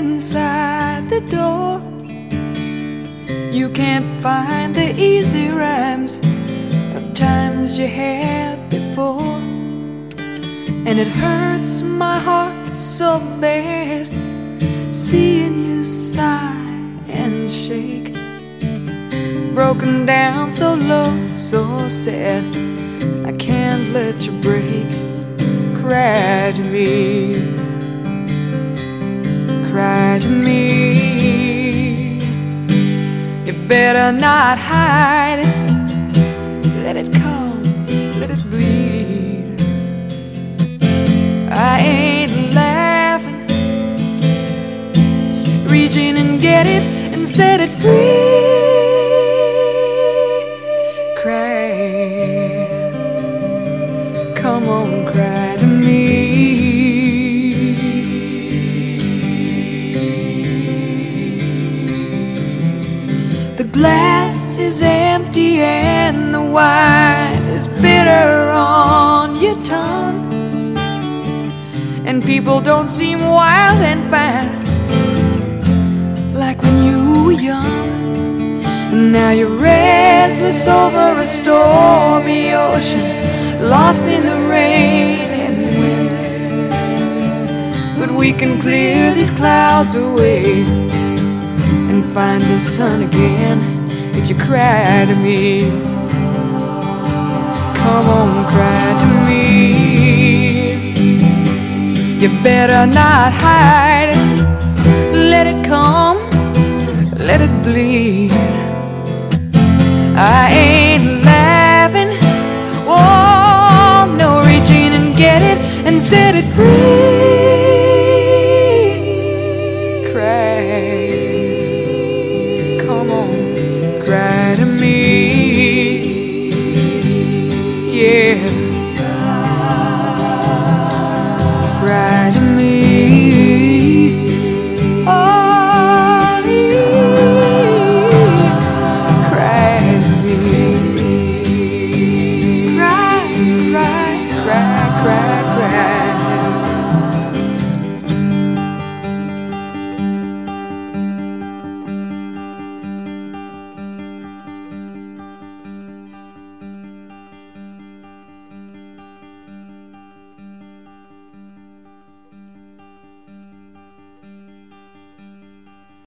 inside the door. You can't find the easy rhymes of times you had before. And it hurts my heart so bad seeing you sigh and shake. Broken down so low, so sad. I can't let you break. Cry to me. To me. You better not hide. Let it come, let it bleed. I ain't laughing. Reach in and get it and set it free. Cry. Come on, cry glass is empty and the wine is bitter on your tongue. And people don't seem wild and fine like when you were young. Now you're restless over a stormy ocean, lost in the rain and wind. But we can clear these clouds away find the sun again if you cry to me. Come on, cry to me. You better not hide it. Let it come, let it bleed. I ain't laughing. Oh, no, reach in and get it and set it free. perder